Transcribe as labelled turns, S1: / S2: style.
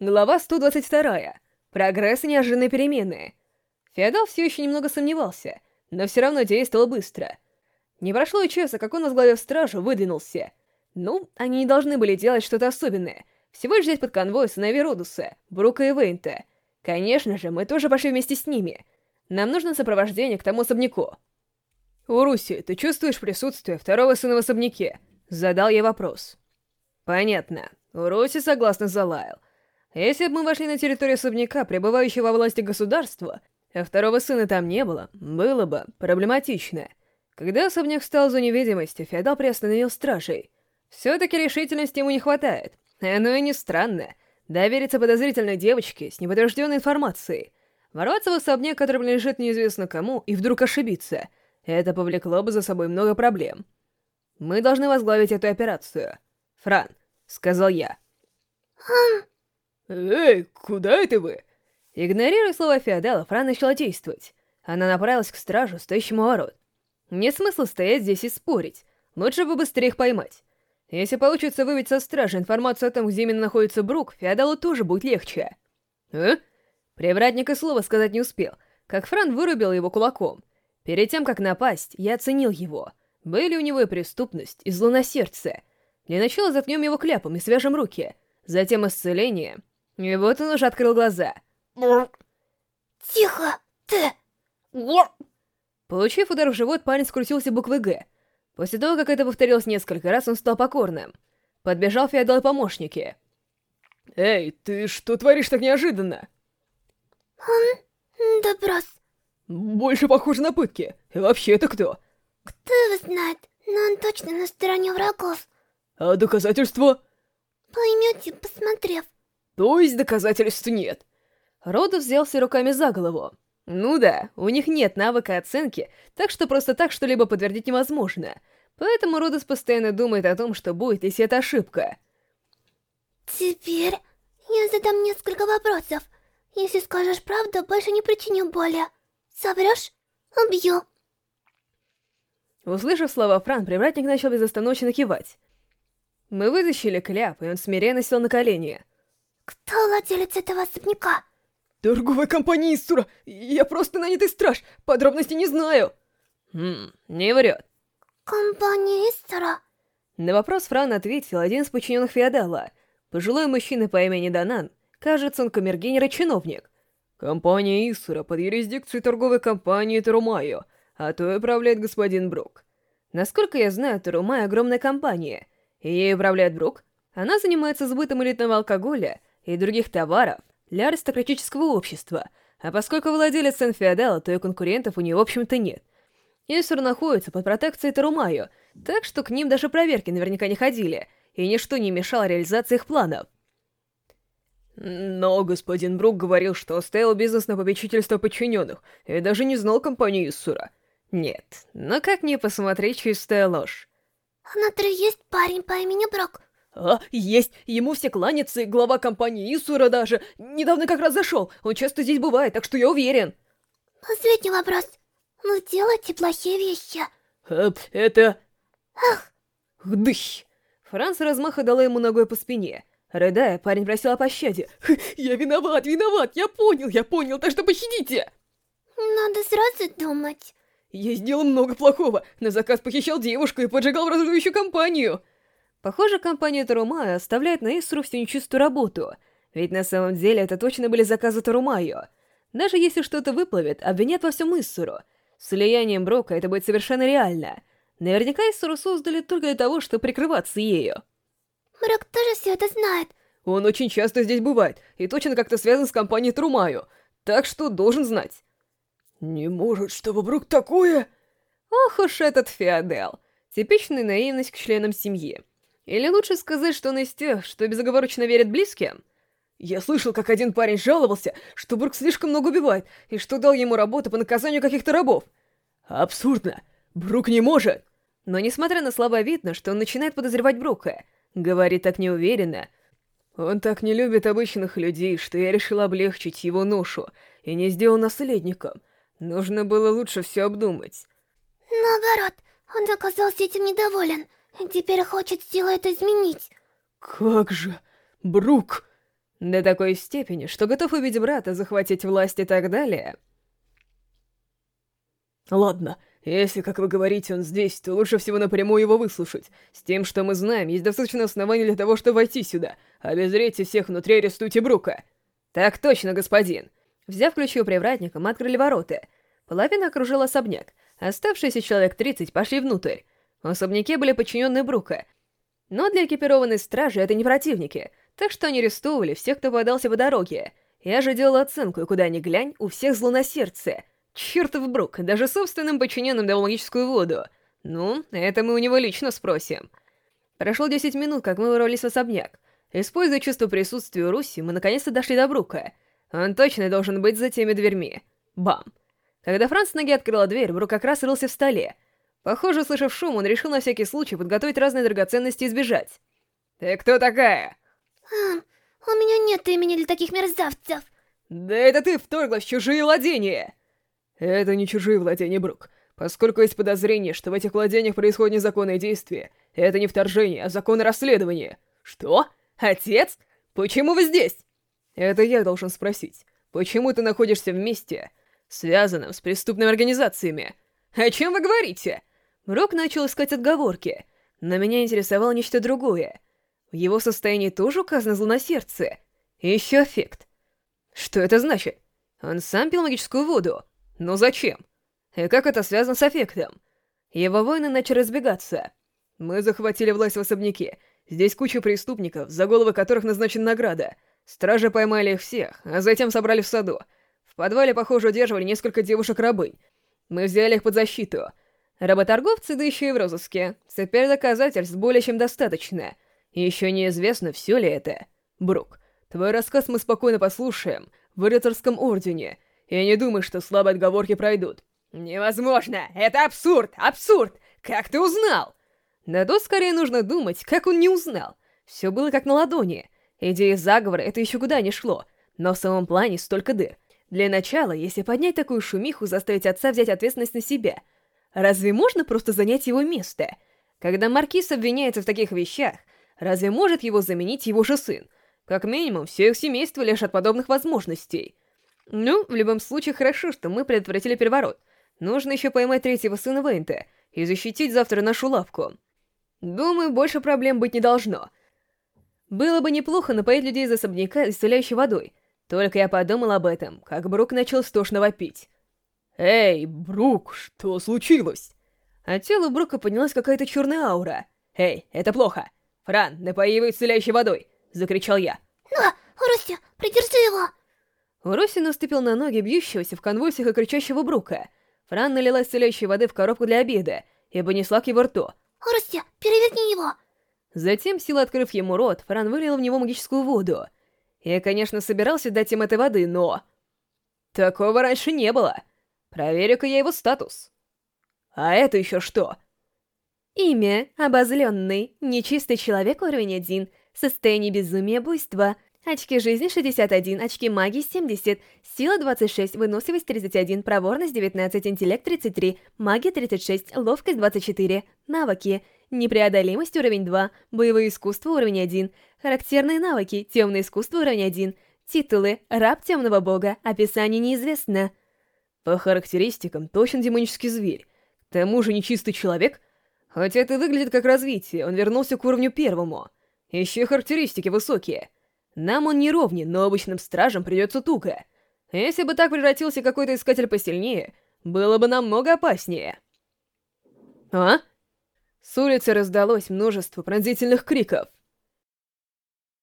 S1: Глава 122. Прогресс и неожиданные перемены. Феодал все еще немного сомневался, но все равно действовал быстро. Не прошло и часа, как он, возглавив стражу, выдвинулся. Ну, они не должны были делать что-то особенное. Всего лишь взять под конвой сыновей Родуса, Брука и Вейнта. Конечно же, мы тоже пошли вместе с ними. Нам нужно сопровождение к тому особняку. «Уруси, ты чувствуешь присутствие второго сына в особняке?» Задал я вопрос. «Понятно». Уруси согласно залаял. Если бы мы вошли на территорию особняка, пребывающего во власти государства, а второго сына там не было, было бы проблематично. Когда особняк встал за невидимости, феодал приостановил стражей. Все-таки решительности ему не хватает. Оно и не странно. Довериться подозрительной девочке с неподтвержденной информацией. Ворваться в особняк, который принадлежит неизвестно кому, и вдруг ошибиться. Это повлекло бы за собой много проблем. Мы должны возглавить эту операцию. Фран, — сказал я.
S2: Хм,
S3: «Эй, куда это вы?»
S1: Игнорируя слова феодала, Фран начала действовать. Она направилась к стражу, стоящему ворот. Нет смысла стоять здесь и спорить. Лучше бы быстрее их поймать. Если получится выбить со стражи информацию о том, где именно находится Брук, феодалу тоже будет легче. «А?» Привратник и слова сказать не успел, как Фран вырубил его кулаком. Перед тем, как напасть, я оценил его. Были у него и преступность, и зло на сердце. Для начала заткнем его кляпом и свяжем руки. Затем исцеление, и вот он уже открыл глаза.
S2: Тихо, ты!
S1: Получив удар в живот, парень скрутился буквы «Г». После того, как это повторилось несколько раз, он стал покорным. Подбежал феодал помощники.
S3: «Эй, ты что творишь так неожиданно?»
S2: Он... допрос.
S3: Больше похоже на пытки. И вообще, это кто?
S2: Кто его знает, но он точно на стороне врагов.
S3: А доказательства?
S2: Поймете, посмотрев.
S3: То есть доказательств нет.
S1: Родов взялся руками за голову. Ну да, у них нет навыка оценки, так что просто так что-либо подтвердить невозможно. Поэтому Родос постоянно думает о том, что будет, если это ошибка.
S2: Теперь я задам несколько вопросов. Если скажешь правду, больше не причиню боли. Соврешь — убью.
S1: Услышав слова Фран, привратник начал безостановочно кивать. Мы вытащили кляп, и он смиренно сел на колени.
S2: Кто владелец этого особняка?
S3: Торговая компания Иссура. Я просто нанятый страж. Подробностей не знаю.
S1: Хм, не врет.
S2: Компания Иссура.
S1: На вопрос Фран ответил один из подчиненных феодала. Пожилой мужчина по имени Данан. Кажется, он камергенер и чиновник. Компания Иссура под юрисдикцией торговой компании Тарумайо, а то и управляет господин Брук. Насколько я знаю, Тарумай — огромная компания, и ей управляет Брук. Она занимается сбытом элитного алкоголя и других товаров для аристократического общества, а поскольку владелец Сен-Феодала, то и конкурентов у нее в общем-то нет. Исур находится под протекцией Тарумаю, так что к ним даже проверки наверняка не ходили, и ничто не мешало реализации их планов.
S3: Но господин Брук говорил, что оставил бизнес на попечительство подчиненных, и даже не знал компанию Иссура.
S1: Нет, но как не посмотреть, чистая ложь.
S2: А на есть парень по имени Брук,
S3: «А, есть! Ему все кланятся, и глава компании Исура даже. Недавно как раз зашел. Он часто здесь бывает, так что я уверен».
S2: Последний вопрос. Вы делаете плохие вещи?
S3: А, это...
S2: Ах!
S3: Дыщ!
S1: Франц размаха дала ему ногой по спине. Рыдая, парень просил о пощаде.
S3: «Я виноват, виноват! Я понял, я понял, так что пощадите!»
S2: Надо сразу думать.
S3: Я сделал много плохого. На заказ похищал девушку и поджигал враждующую компанию.
S1: Похоже, компания Тарумаю оставляет на Исру всю нечистую работу, ведь на самом деле это точно были заказы Тарумаю. Даже если что-то выплывет, обвинят во всем Иссуру. С влиянием Брока это будет совершенно реально. Наверняка Иссуру создали только для того, чтобы прикрываться ею.
S2: Брок тоже все это знает.
S3: Он очень часто здесь бывает, и точно как-то связан с компанией Трумаю, так что должен знать. Не может, чтобы Брук такое...
S1: Ох уж этот Феодел. Типичная наивность к членам семьи. Или лучше сказать, что он из тех, что безоговорочно верит близким?
S3: Я слышал, как один парень жаловался, что Брук слишком много убивает, и что дал ему работу по наказанию каких-то рабов. Абсурдно. Брук не может.
S1: Но несмотря на слова, видно, что он начинает подозревать Брука. Говорит так неуверенно. Он так не любит обычных людей, что я решил облегчить его ношу и не сделал наследником. Нужно было лучше все обдумать.
S2: Наоборот, он оказался этим недоволен. Теперь хочет силой это изменить.
S3: Как же, Брук...
S1: До такой степени, что готов убить брата, захватить власть и так далее.
S3: Ладно, если, как вы говорите, он здесь, то лучше всего напрямую его выслушать. С тем, что мы знаем, есть достаточно оснований для того, чтобы войти сюда. Обезрейте всех внутри, арестуйте Брука.
S1: Так точно, господин. Взяв ключи у привратника, мы открыли ворота. Половина окружила особняк. Оставшиеся человек 30 пошли внутрь. В особняке были подчиненные Брука. Но для экипированной стражи это не противники, так что они арестовывали всех, кто подался по дороге. Я же делал оценку, и куда ни глянь, у всех зло на сердце. Чертов Брук, даже собственным подчиненным дал магическую воду. Ну, это мы у него лично спросим. Прошло 10 минут, как мы ворвались в особняк. Используя чувство присутствия у Руси, мы наконец-то дошли до Брука. Он точно должен быть за теми дверьми. Бам. Когда Франц ноги открыла дверь, Брук как раз рылся в столе. Похоже, услышав шум, он решил на всякий случай подготовить разные драгоценности и сбежать.
S3: «Ты кто такая?»
S2: У меня нет имени для таких мерзавцев.
S3: «Да это ты вторглась в чужие владения!» Это не чужие владения, Брук. Поскольку есть подозрение, что в этих владениях происходят незаконные действия, это не вторжение, а законное расследование. Что? Отец? Почему вы здесь? Это я должен спросить. Почему ты находишься в месте, связанном с преступными организациями? О чем вы говорите?
S1: Брук начал искать отговорки, но меня интересовало нечто другое. В его состоянии тоже указано зло на сердце. Еще эффект. Что это значит? Он сам пил магическую воду. Но зачем? И как это связано с эффектом? Его воины начали разбегаться.
S3: Мы захватили власть в особняке. Здесь куча преступников, за головы которых назначена награда. Стражи поймали их всех, а затем собрали в саду. В подвале, похоже, удерживали несколько девушек-рабынь. Мы взяли их под защиту.
S1: Работорговцы, да еще и в розыске. Теперь доказательств более чем достаточно. Еще неизвестно, все ли это.
S3: Брук, твой рассказ мы спокойно послушаем в рыцарском ордене, я не думаю, что слабые отговорки пройдут. Невозможно! Это абсурд! Абсурд! Как ты узнал?
S1: Да тут скорее нужно думать, как он не узнал. Все было как на ладони. Идея заговора — это еще куда не шло. Но в самом плане столько дыр. Для начала, если поднять такую шумиху, заставить отца взять ответственность на себя. Разве можно просто занять его место? Когда Маркиз обвиняется в таких вещах, разве может его заменить его же сын? Как минимум, все их семейство лишь подобных возможностей. Ну, в любом случае, хорошо, что мы предотвратили переворот. Нужно еще поймать третьего сына Вейнта и защитить завтра нашу лавку. Думаю, больше проблем быть не должно. Было бы неплохо напоить людей из особняка исцеляющей водой. Только я подумал об этом, как Брук начал стошно вопить.
S3: «Эй, Брук, что случилось?»
S1: От тела Брука поднялась какая-то черная аура.
S3: «Эй, это плохо! Фран, напои его исцеляющей водой!» — закричал я.
S2: «На, Ростя, придержи его!»
S1: Уросин наступил на ноги бьющегося в конвульсиях и кричащего Брука. Фран налила исцеляющей воды в коробку для обеда и понесла к его рту.
S2: «Урости, переверни его!»
S1: Затем, силой открыв ему рот, Фран вылил в него магическую воду. Я, конечно, собирался дать им этой воды, но... Такого раньше не было. Проверю-ка я его статус. А это еще что? Имя — обозленный, нечистый человек уровень 1, состояние безумия буйства — Очки жизни 61, очки магии 70, сила 26, выносливость 31, проворность 19, интеллект 33, магия 36, ловкость 24, навыки, непреодолимость уровень 2, боевые искусства уровень 1, характерные навыки, темное искусство уровень 1, титулы, раб темного бога, описание неизвестно.
S3: По характеристикам точно демонический зверь, к тому же нечистый человек, хотя это выглядит как развитие, он вернулся к уровню первому. Еще характеристики высокие — нам он не ровнен, но обычным стражам придется туго. Если бы так превратился какой-то искатель посильнее, было бы намного опаснее. А? С улицы раздалось множество пронзительных криков.